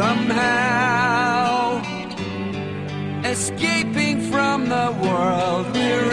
somehow, escaping from the world. We're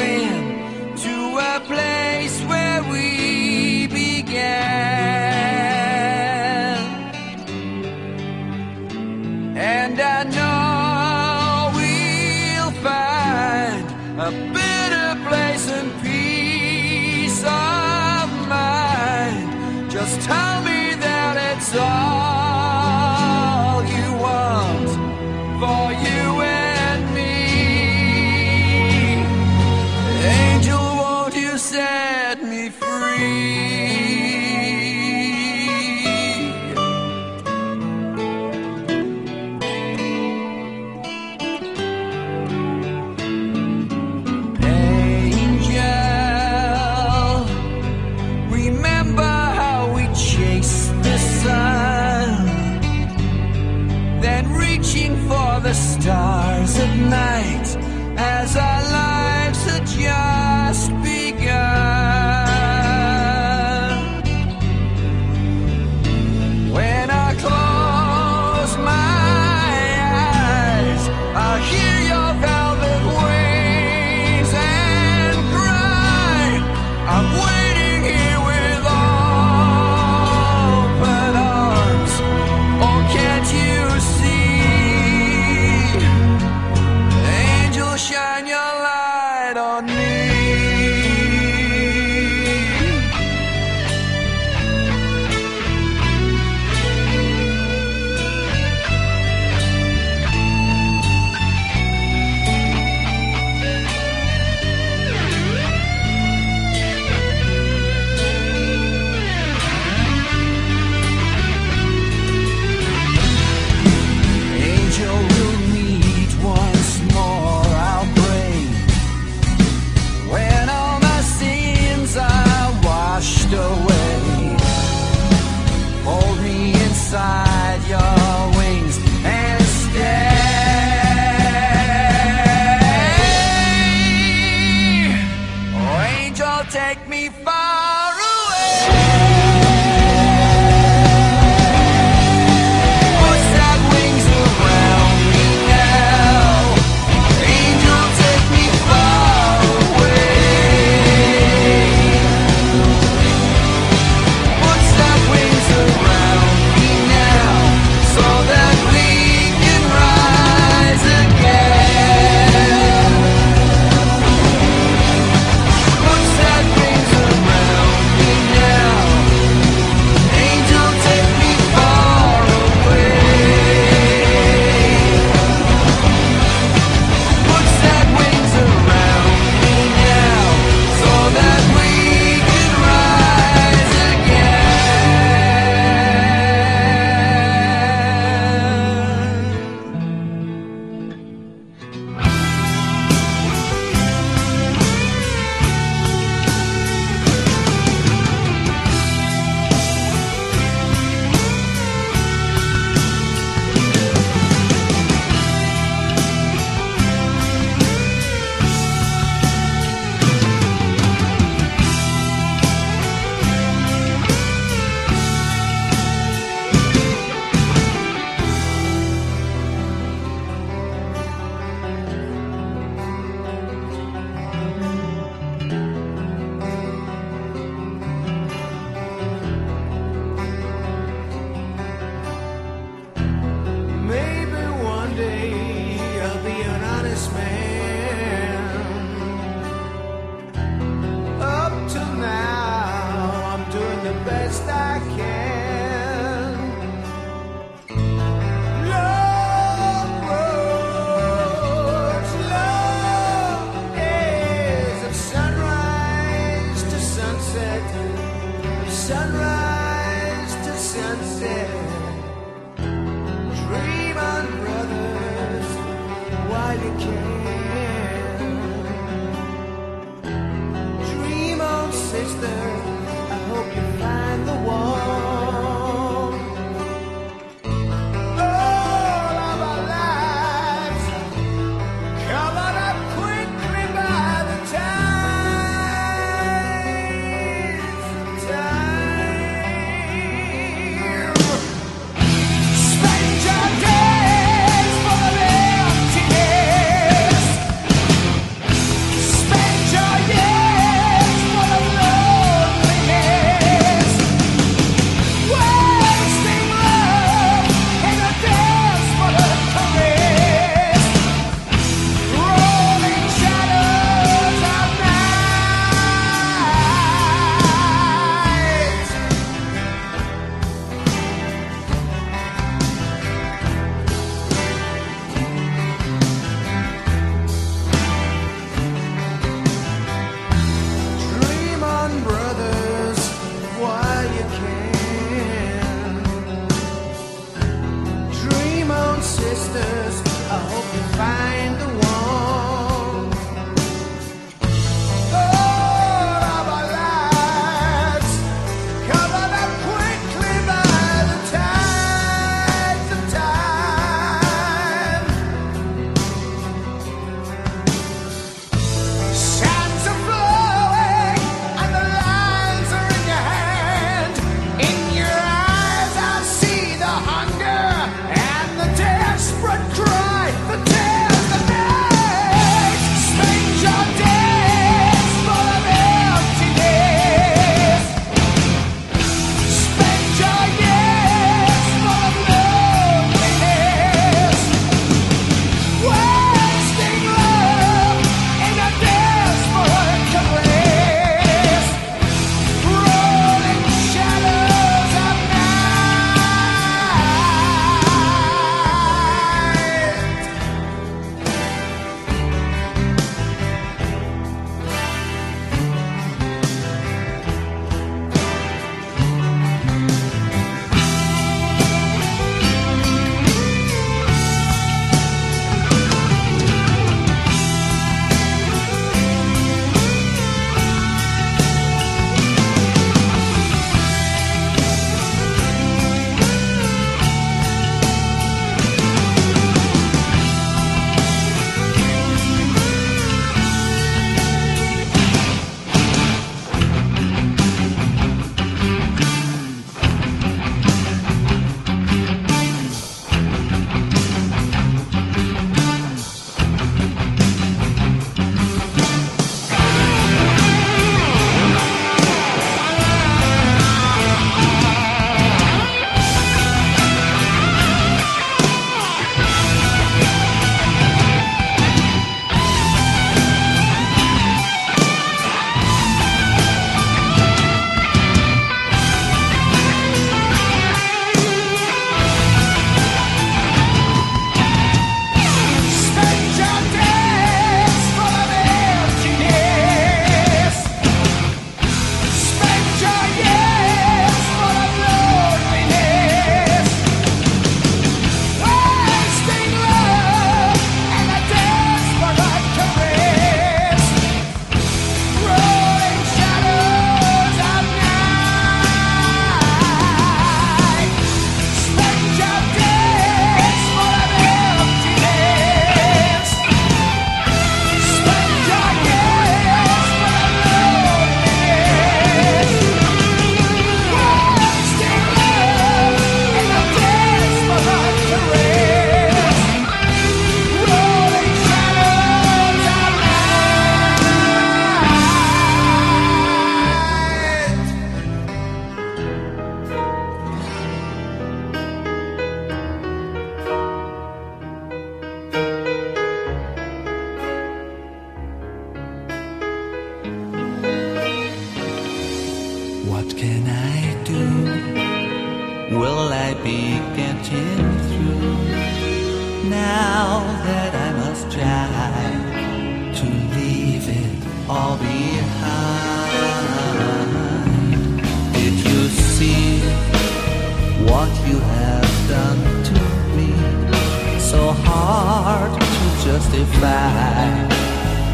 what you have done to me. So hard to justify.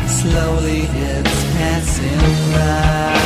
Slowly it's passing by.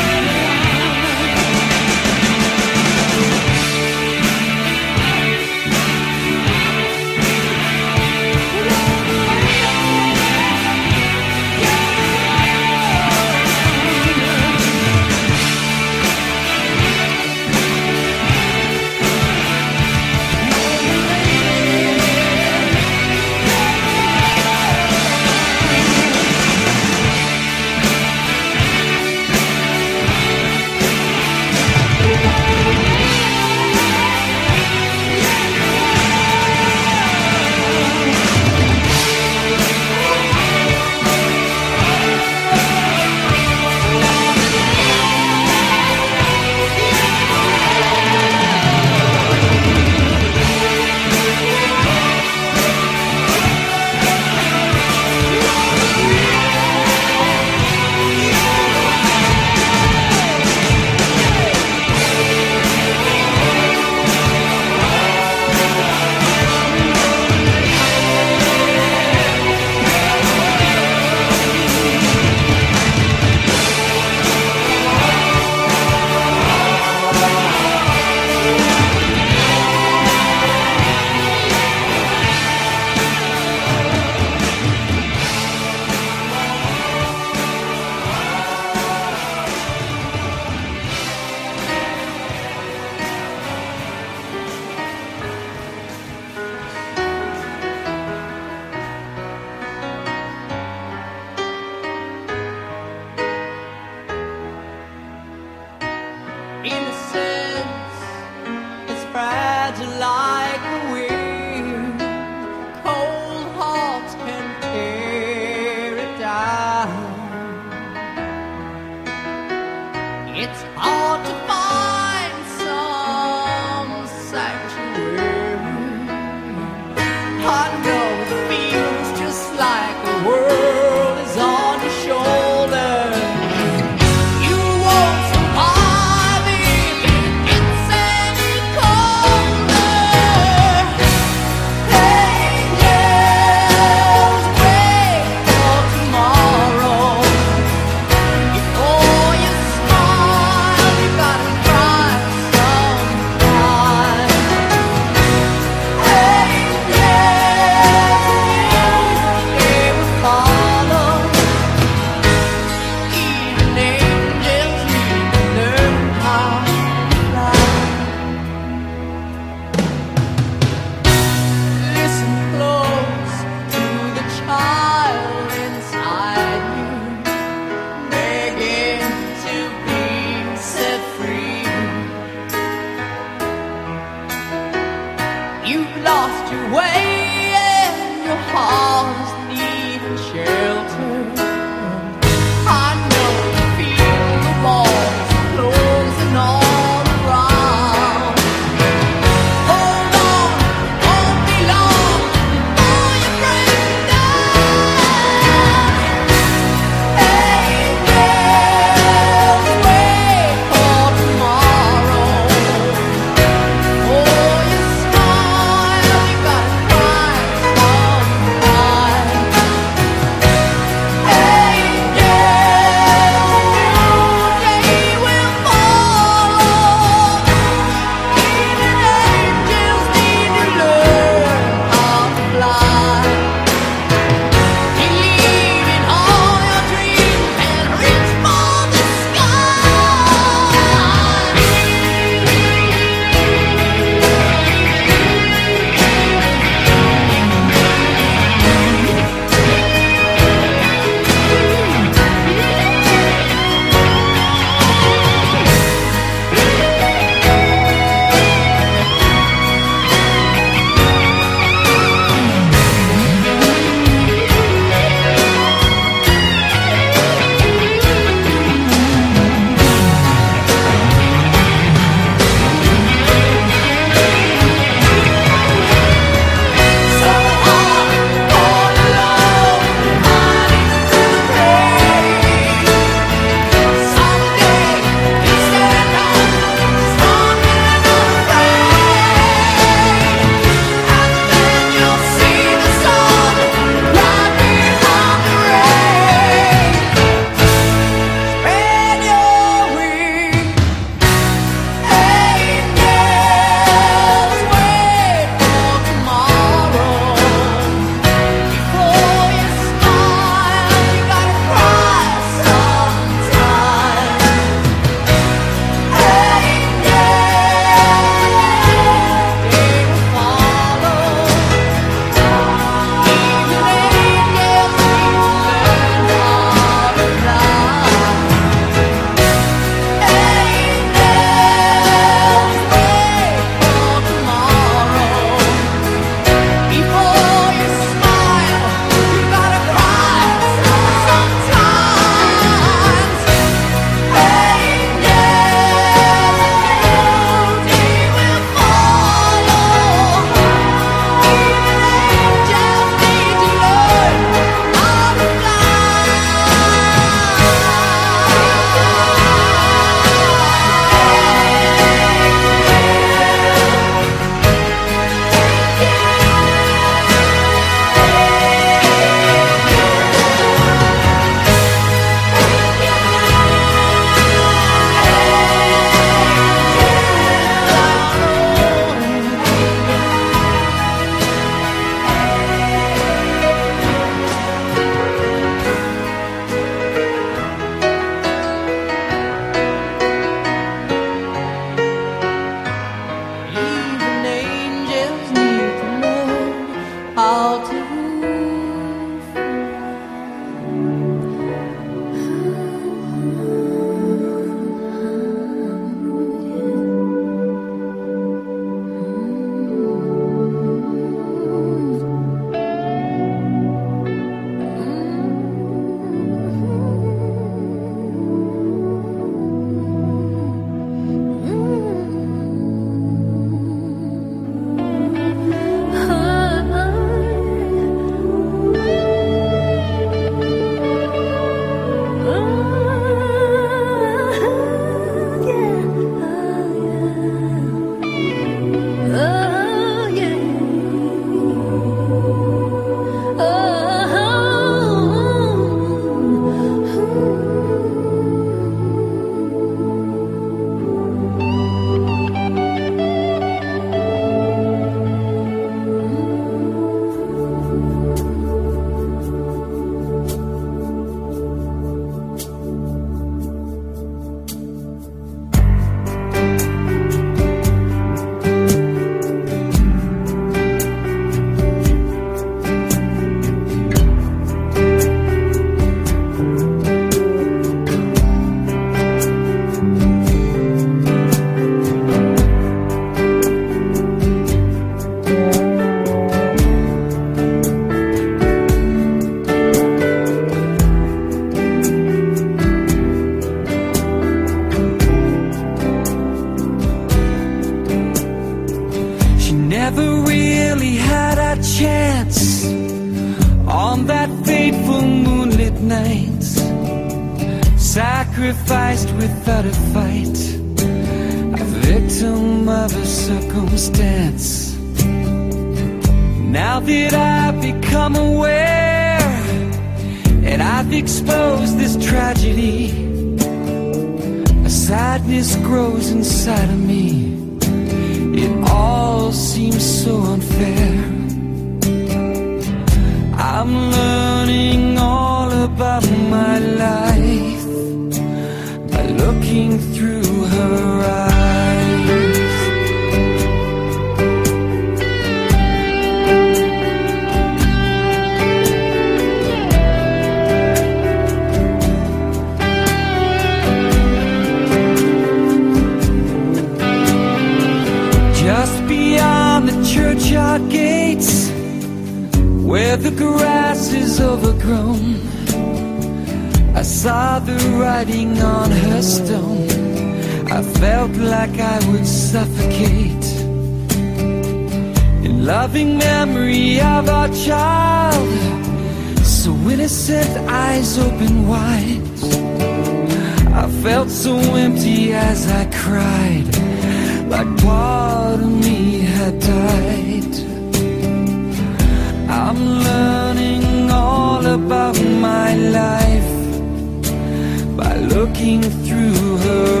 looking through her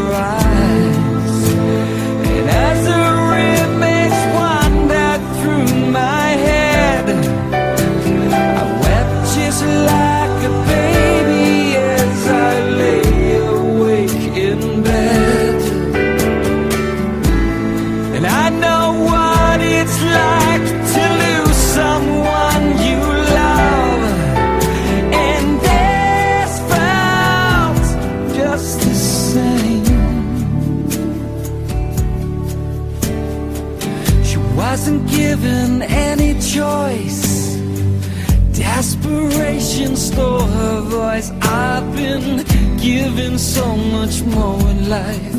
giving so much more in life.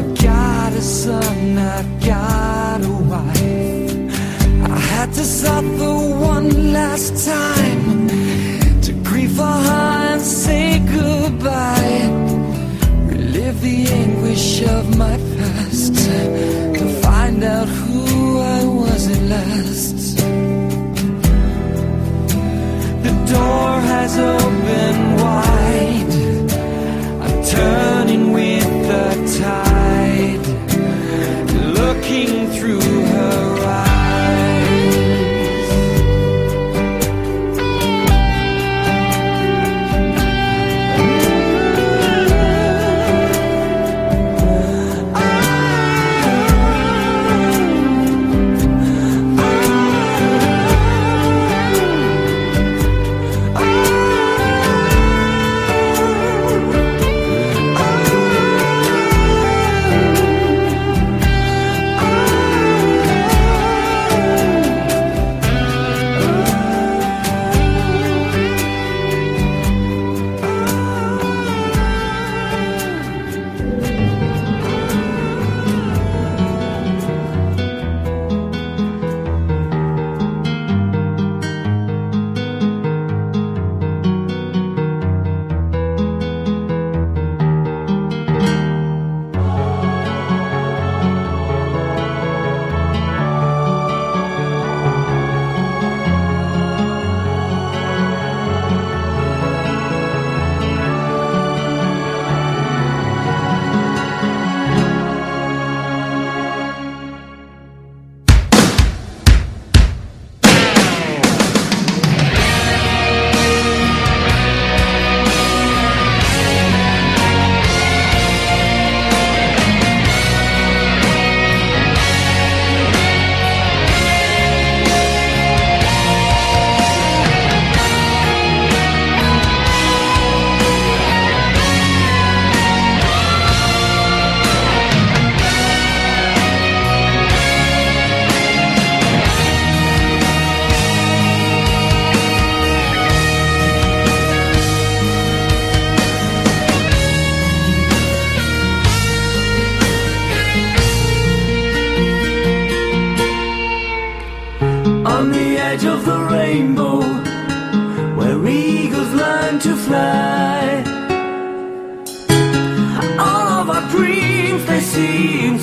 I got a son, I got a wife. I had to suffer one last time to grieve for her and say goodbye. Relive the anguish of my past to find out who I was at last. The door has opened.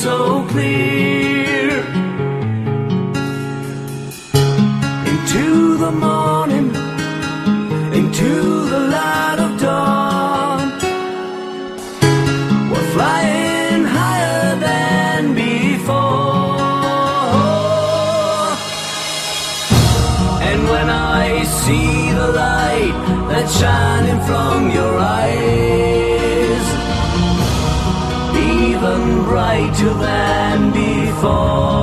so clear into the morning, into the light of dawn. We're flying higher than before, and when I see the light that's shining from your than before.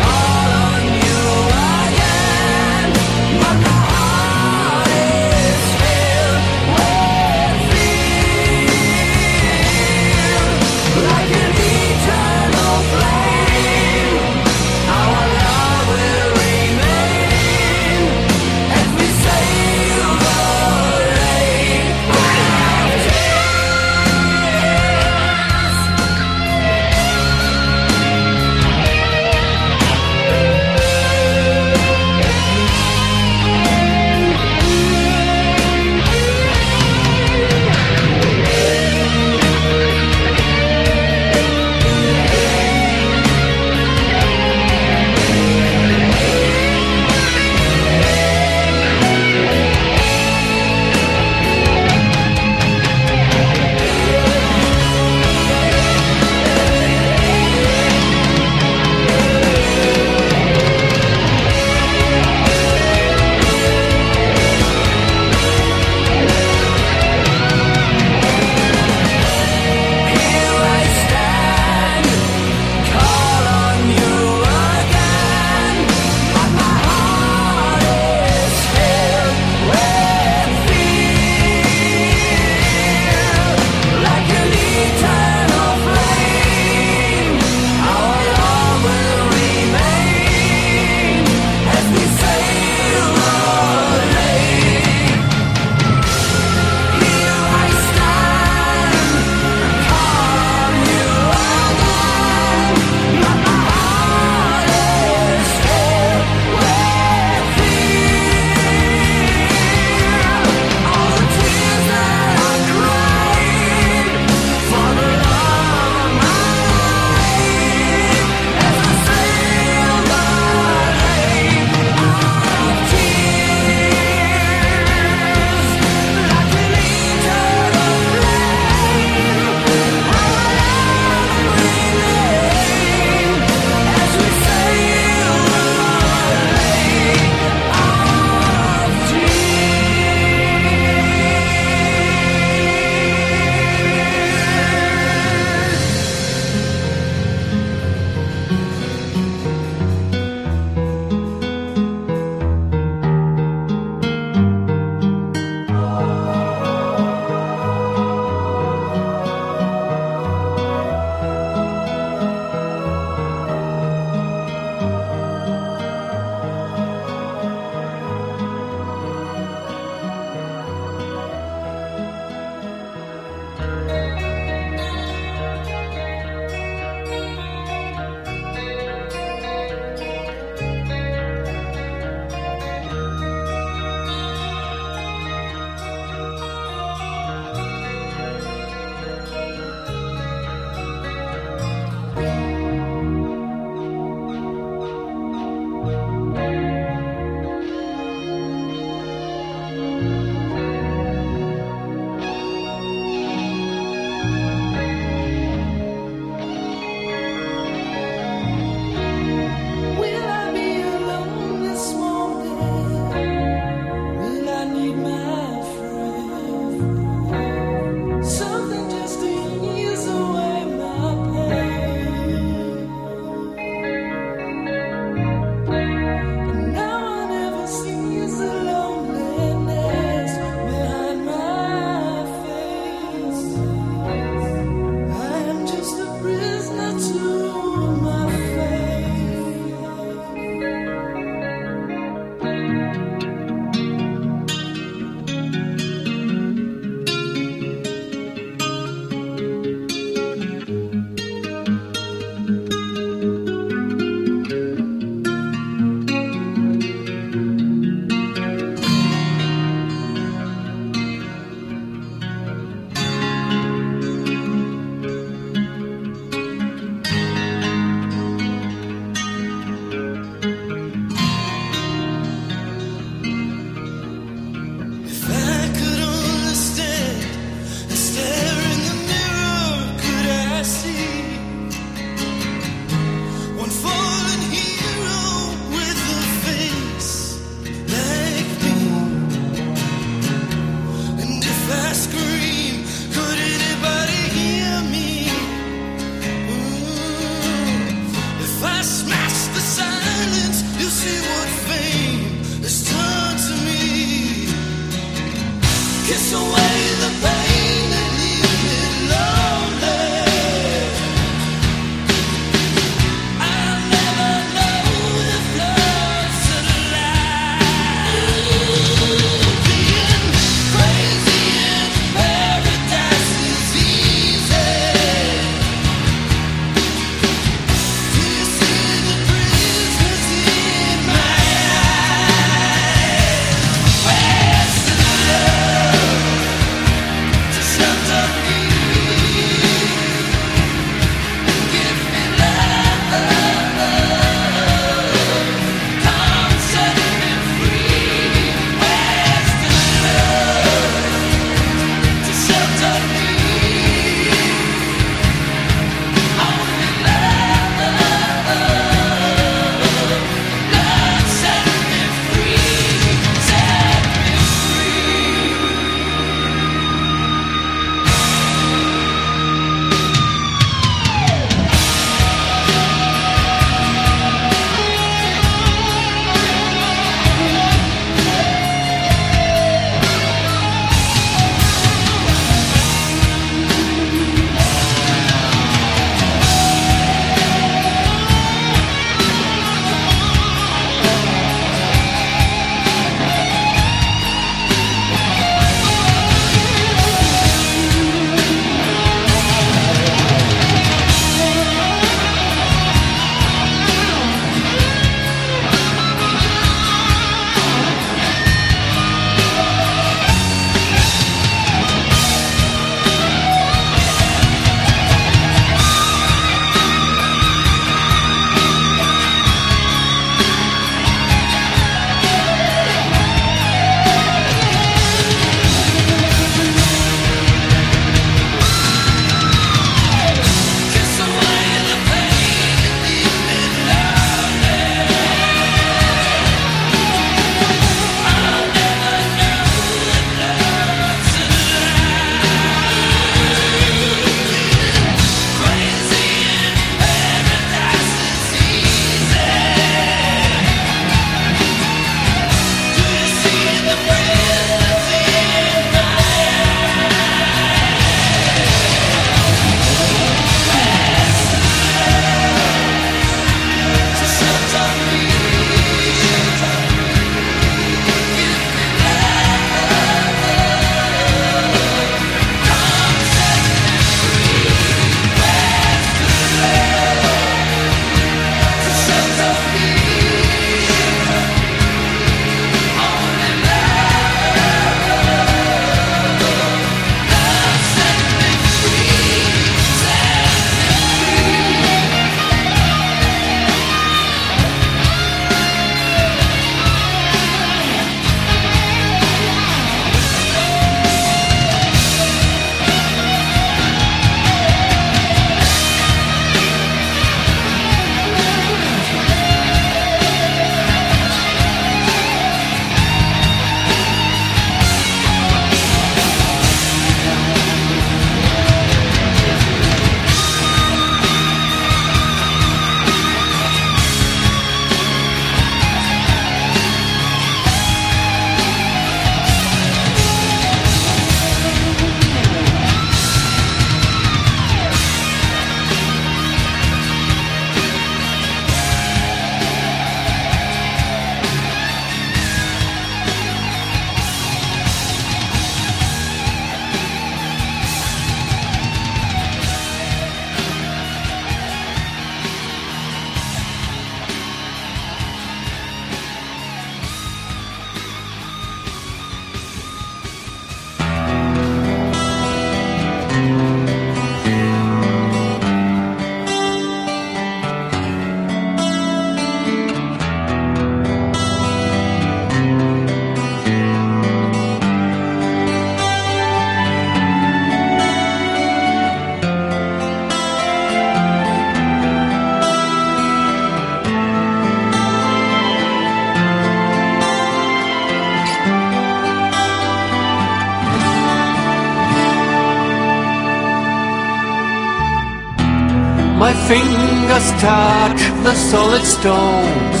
The solid stones.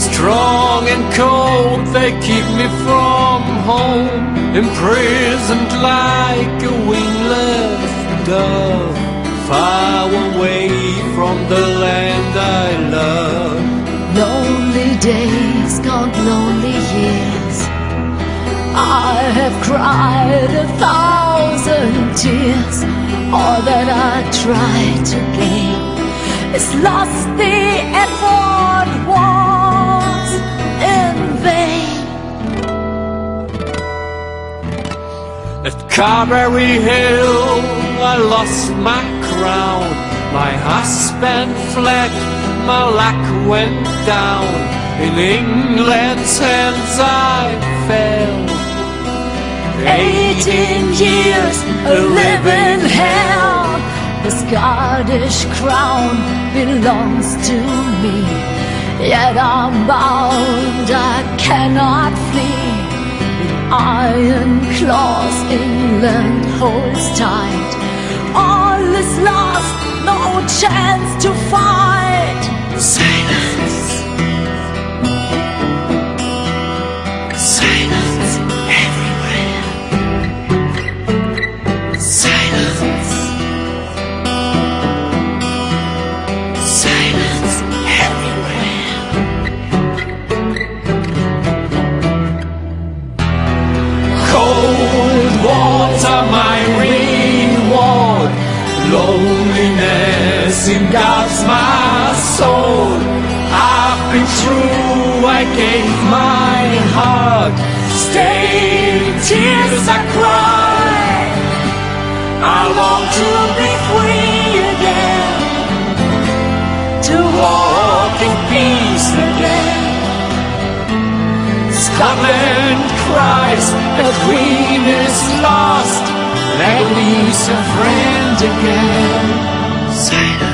Strong and cold, they keep me from home. Imprisoned like a wingless dove, far away from the land I love. Lonely days, gone lonely years. I have cried a thousand tears. All that I tried to gain is lost. The effort was in vain. At Carberry Hill, I lost my crown. My husband fled, my luck went down. In England's hands I fell. Eighteen years, a living hell. The Scottish crown belongs to me. Yet I'm bound, I cannot flee. With iron claws, England holds tight. All is lost, no chance to fight. Silence. Loneliness God's my soul. I've been through, I gave my heart. Stained tears I cry. I long to be free again. To walk in peace again. Scotland cries, the queen is lost. Legacy's a friend again. Silence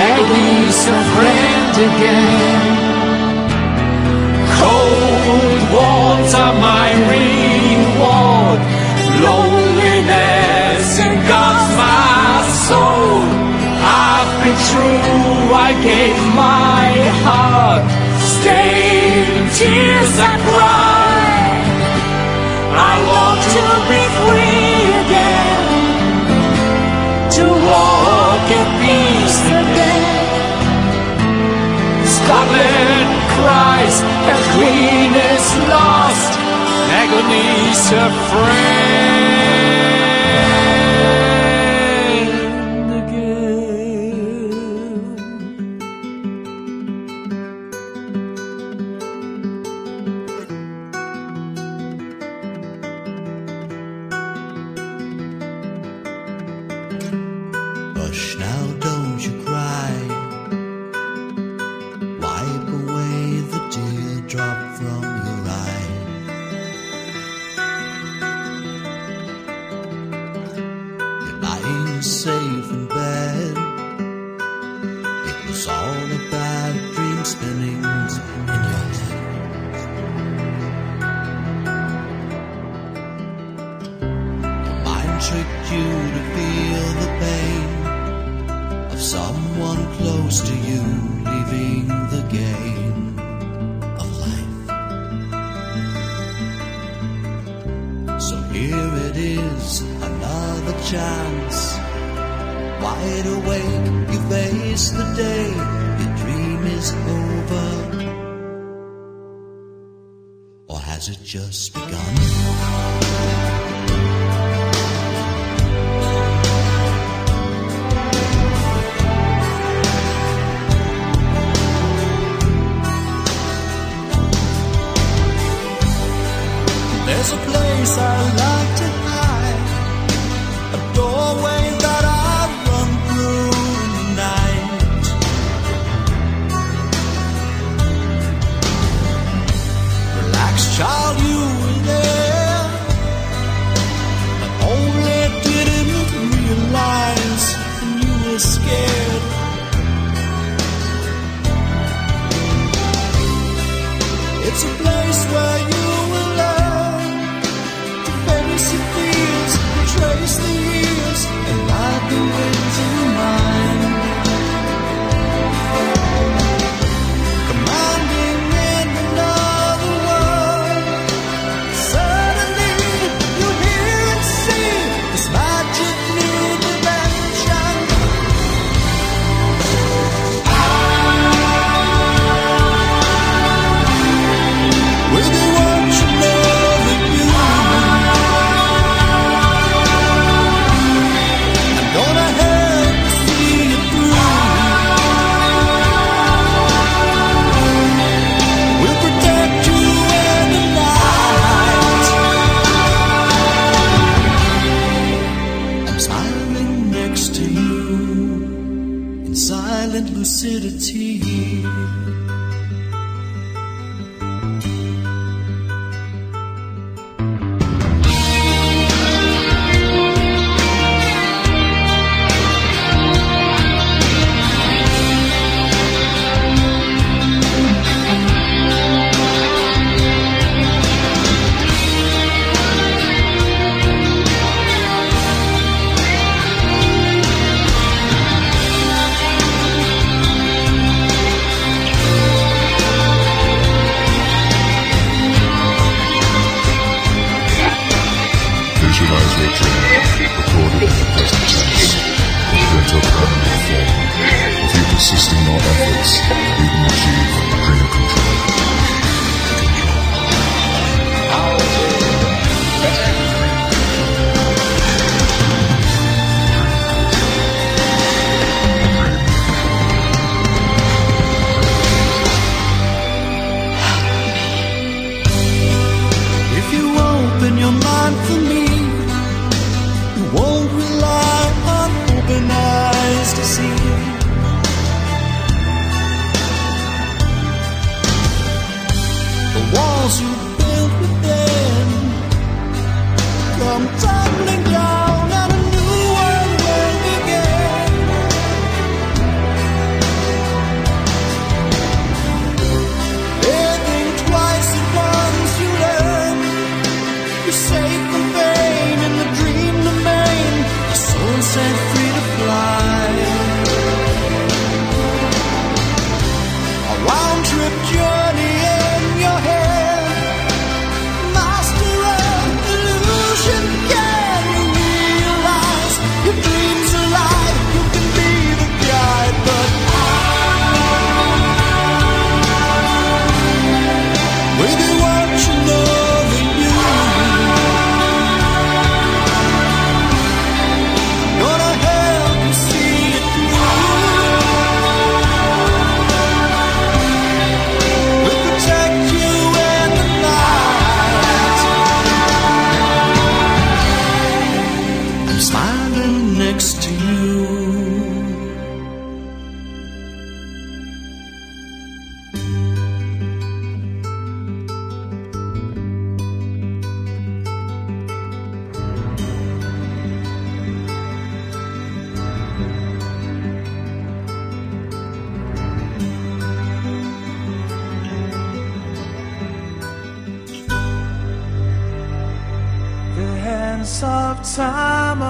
Legacy's a friend again. Cold water, my reward. Loneliness engulfs my soul. I've been through, I gave my heart. Stained tears I cry. Scotland cries, the queen is lost, agony's a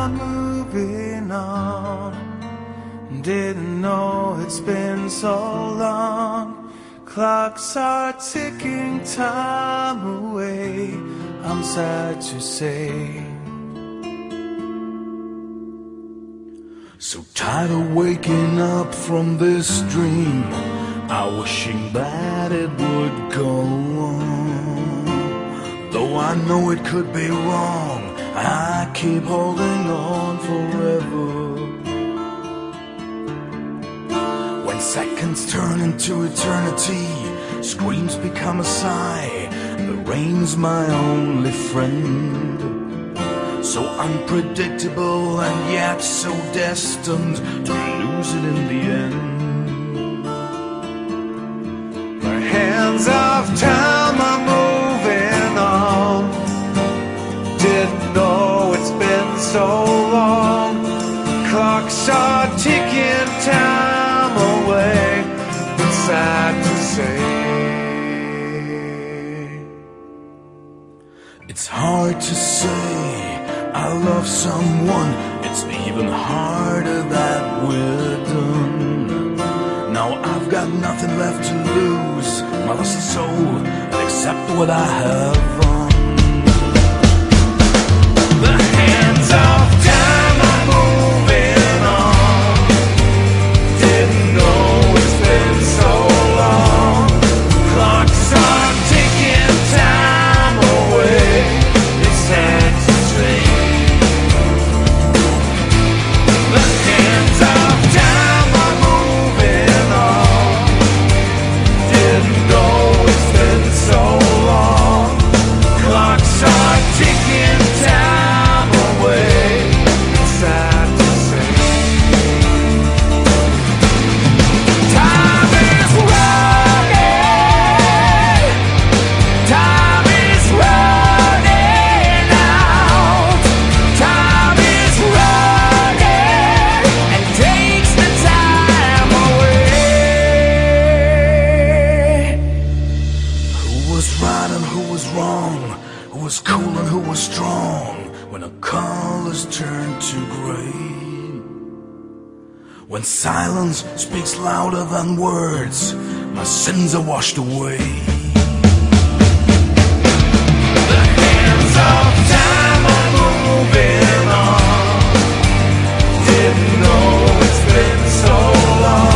on moving on. Didn't know it's been so long. Clocks are ticking time away. I'm sad to say. So tired of waking up from this dream. I wishing that it would go on. Though I know it could be wrong. I keep holding on forever. When seconds turn into eternity, screams become a sigh. The rain's my only friend. So unpredictable and yet so destined to lose it in the end. The hands of time. so long. Clocks are ticking time away. It's sad to say. It's hard to say I love someone. It's even harder that we're done. Now I've got nothing left to lose. My lost soul, accept what I have. some louder than words. My sins are washed away. The hands of time are moving on. Didn't know it's been so long.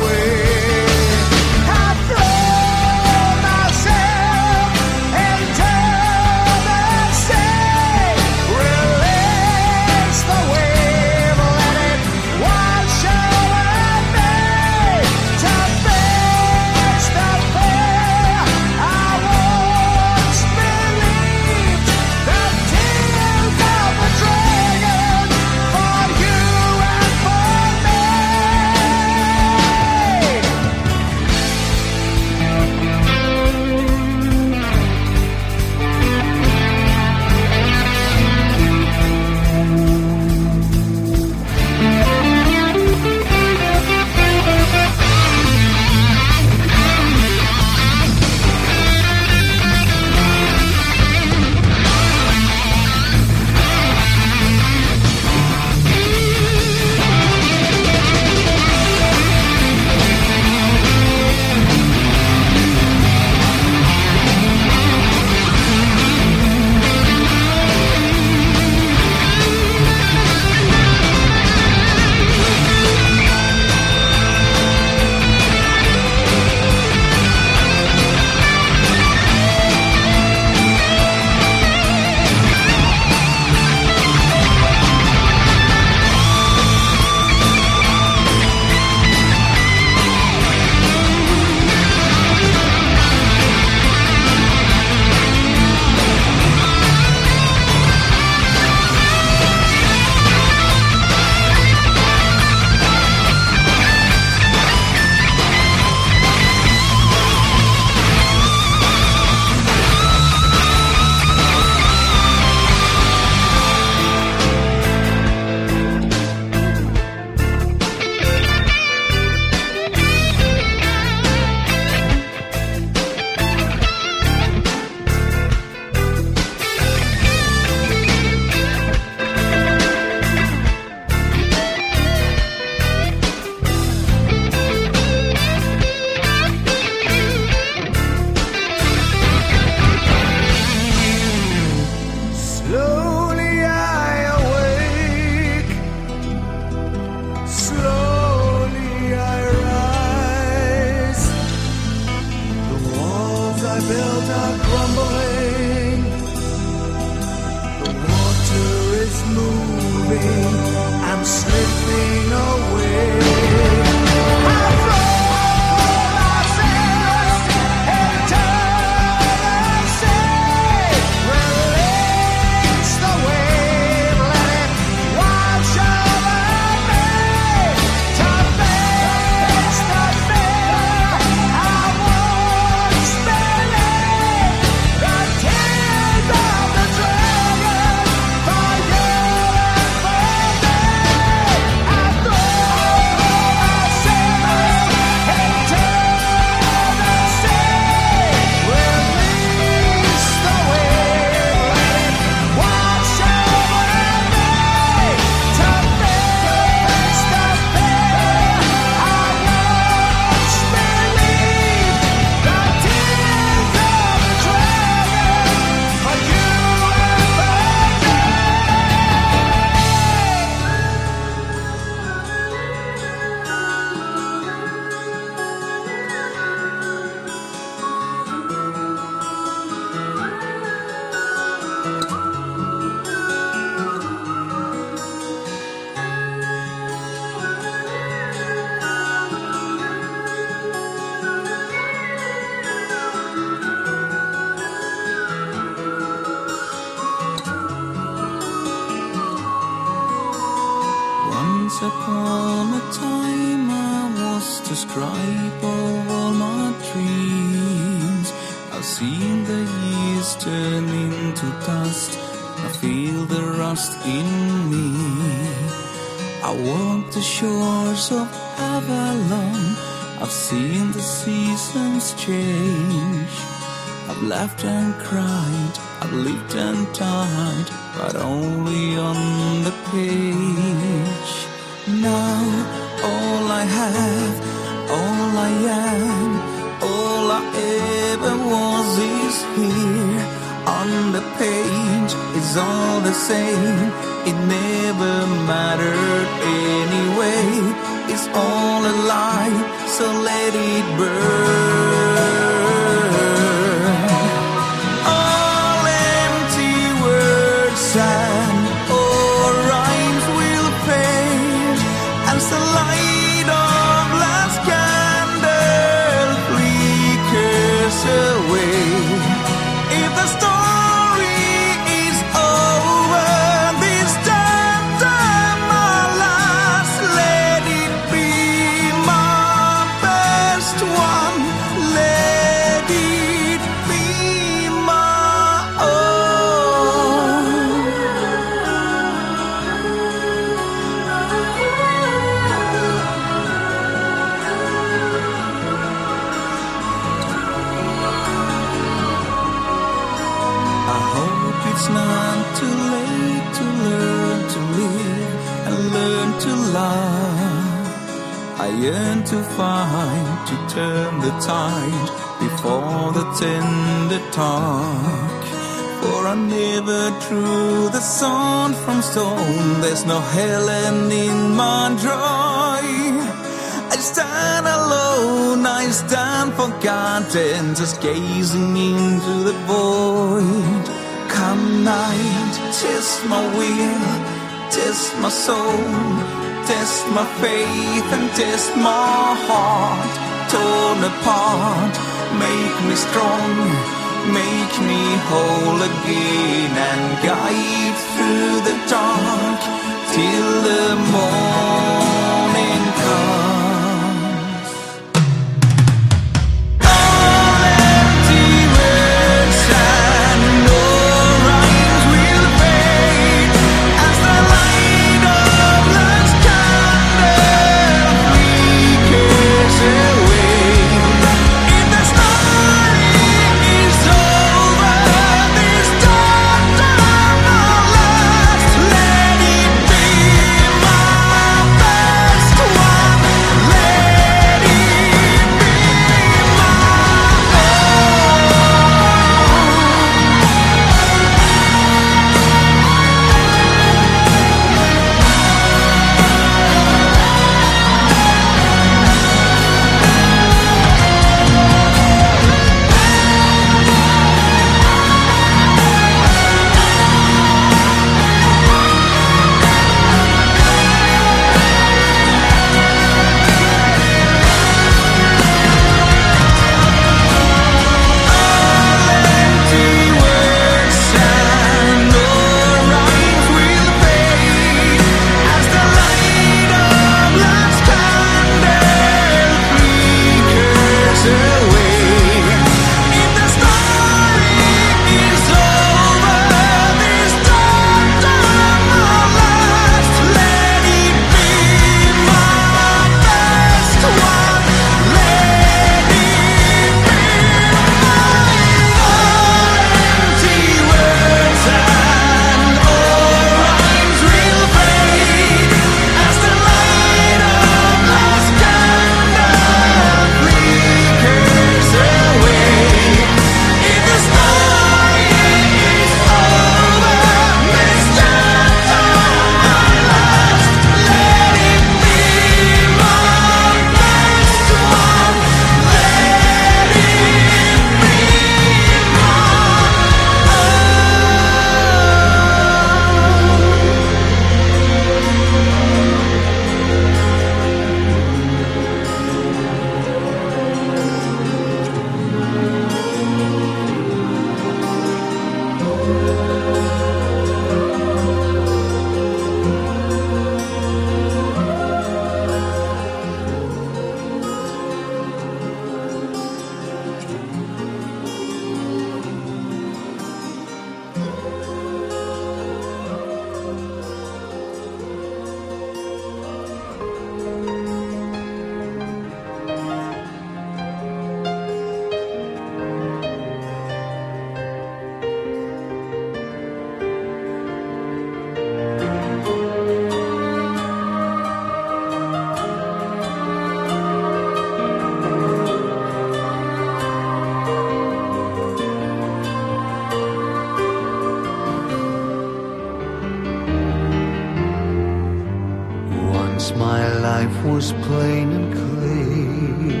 Was plain and clear.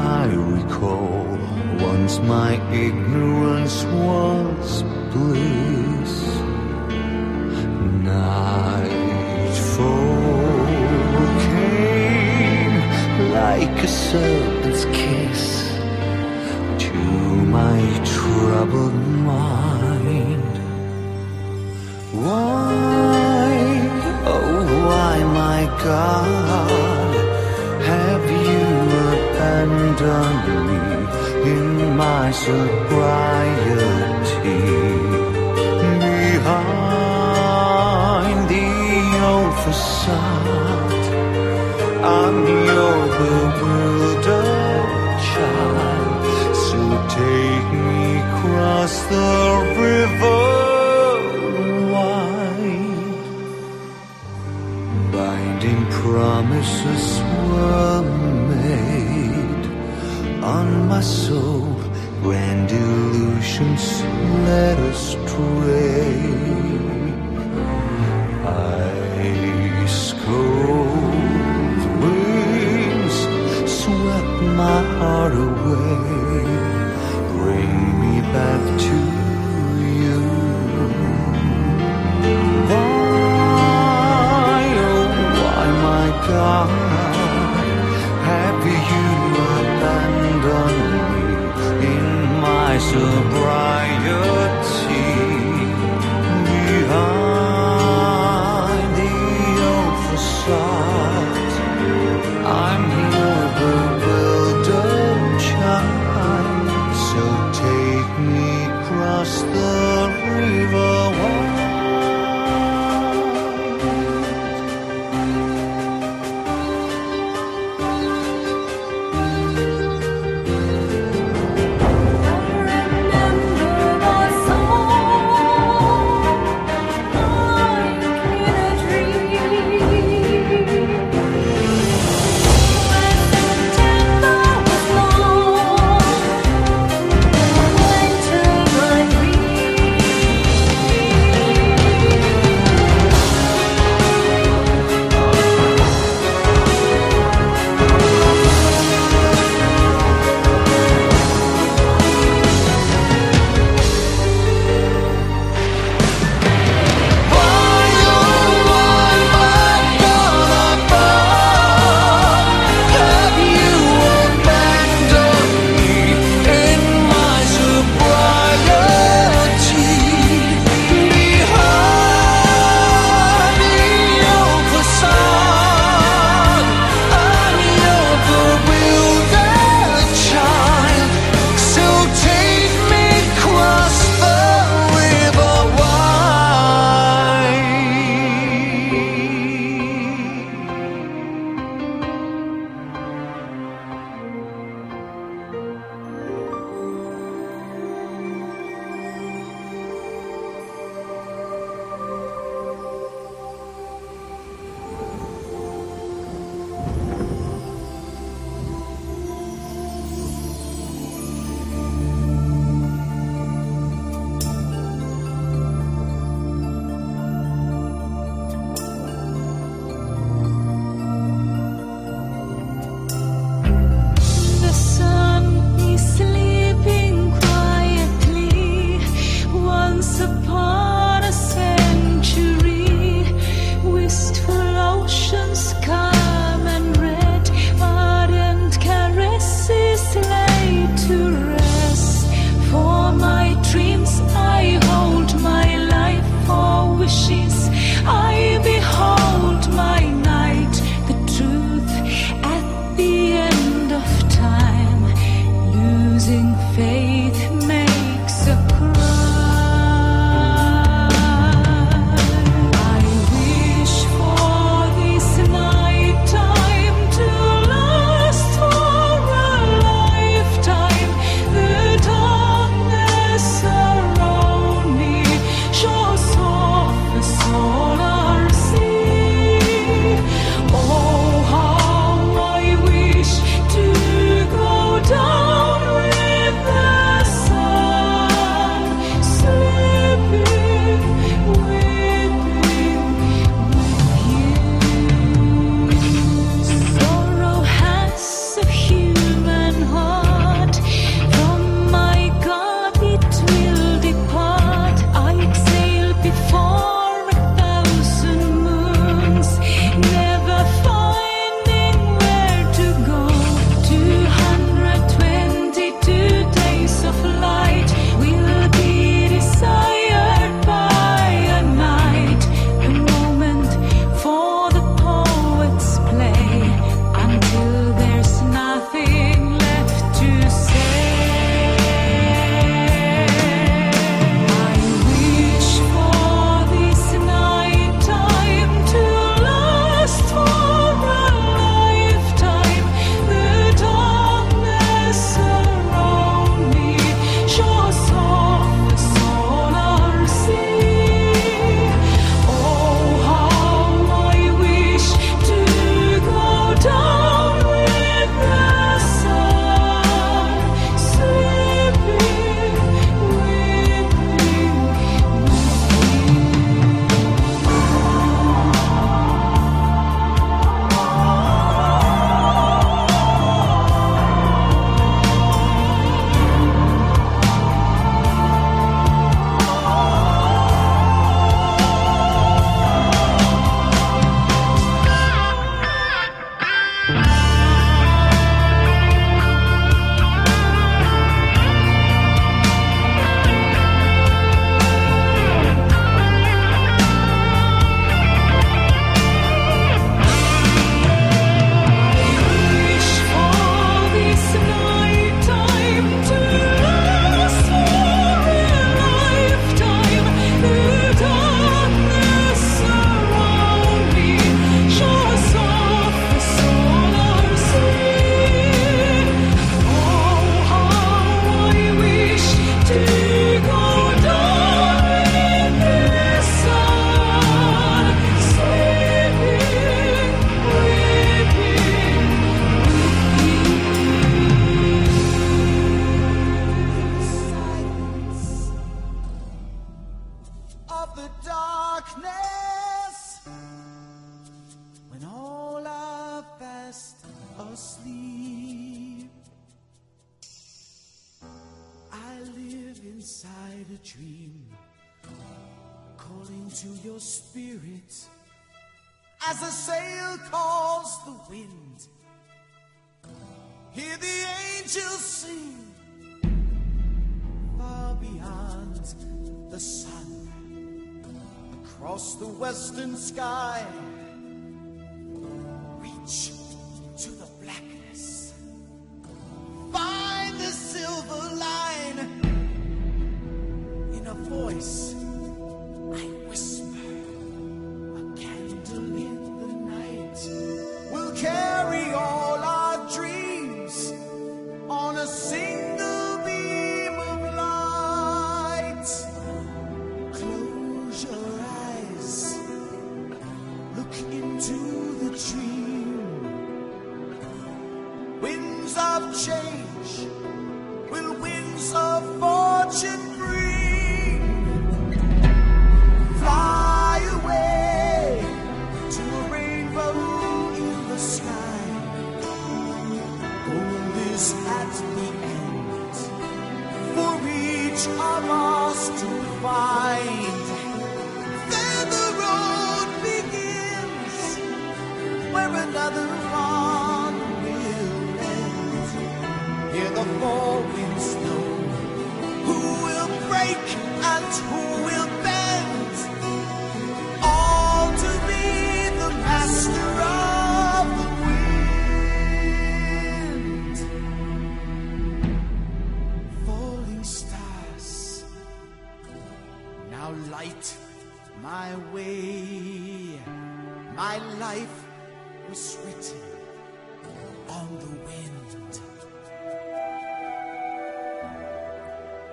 I recall once my ignorance was bliss. Nightfall came like a serpent's kiss to my troubled mind. Oh why, my God, have you abandoned me in my sobriety? Behind the old facade, I'm your bewildered child. So take me across the river promises were made on my soul. Grand illusions led astray.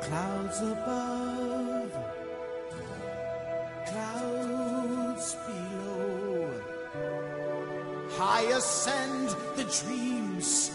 Clouds above, clouds below. High ascend the dreams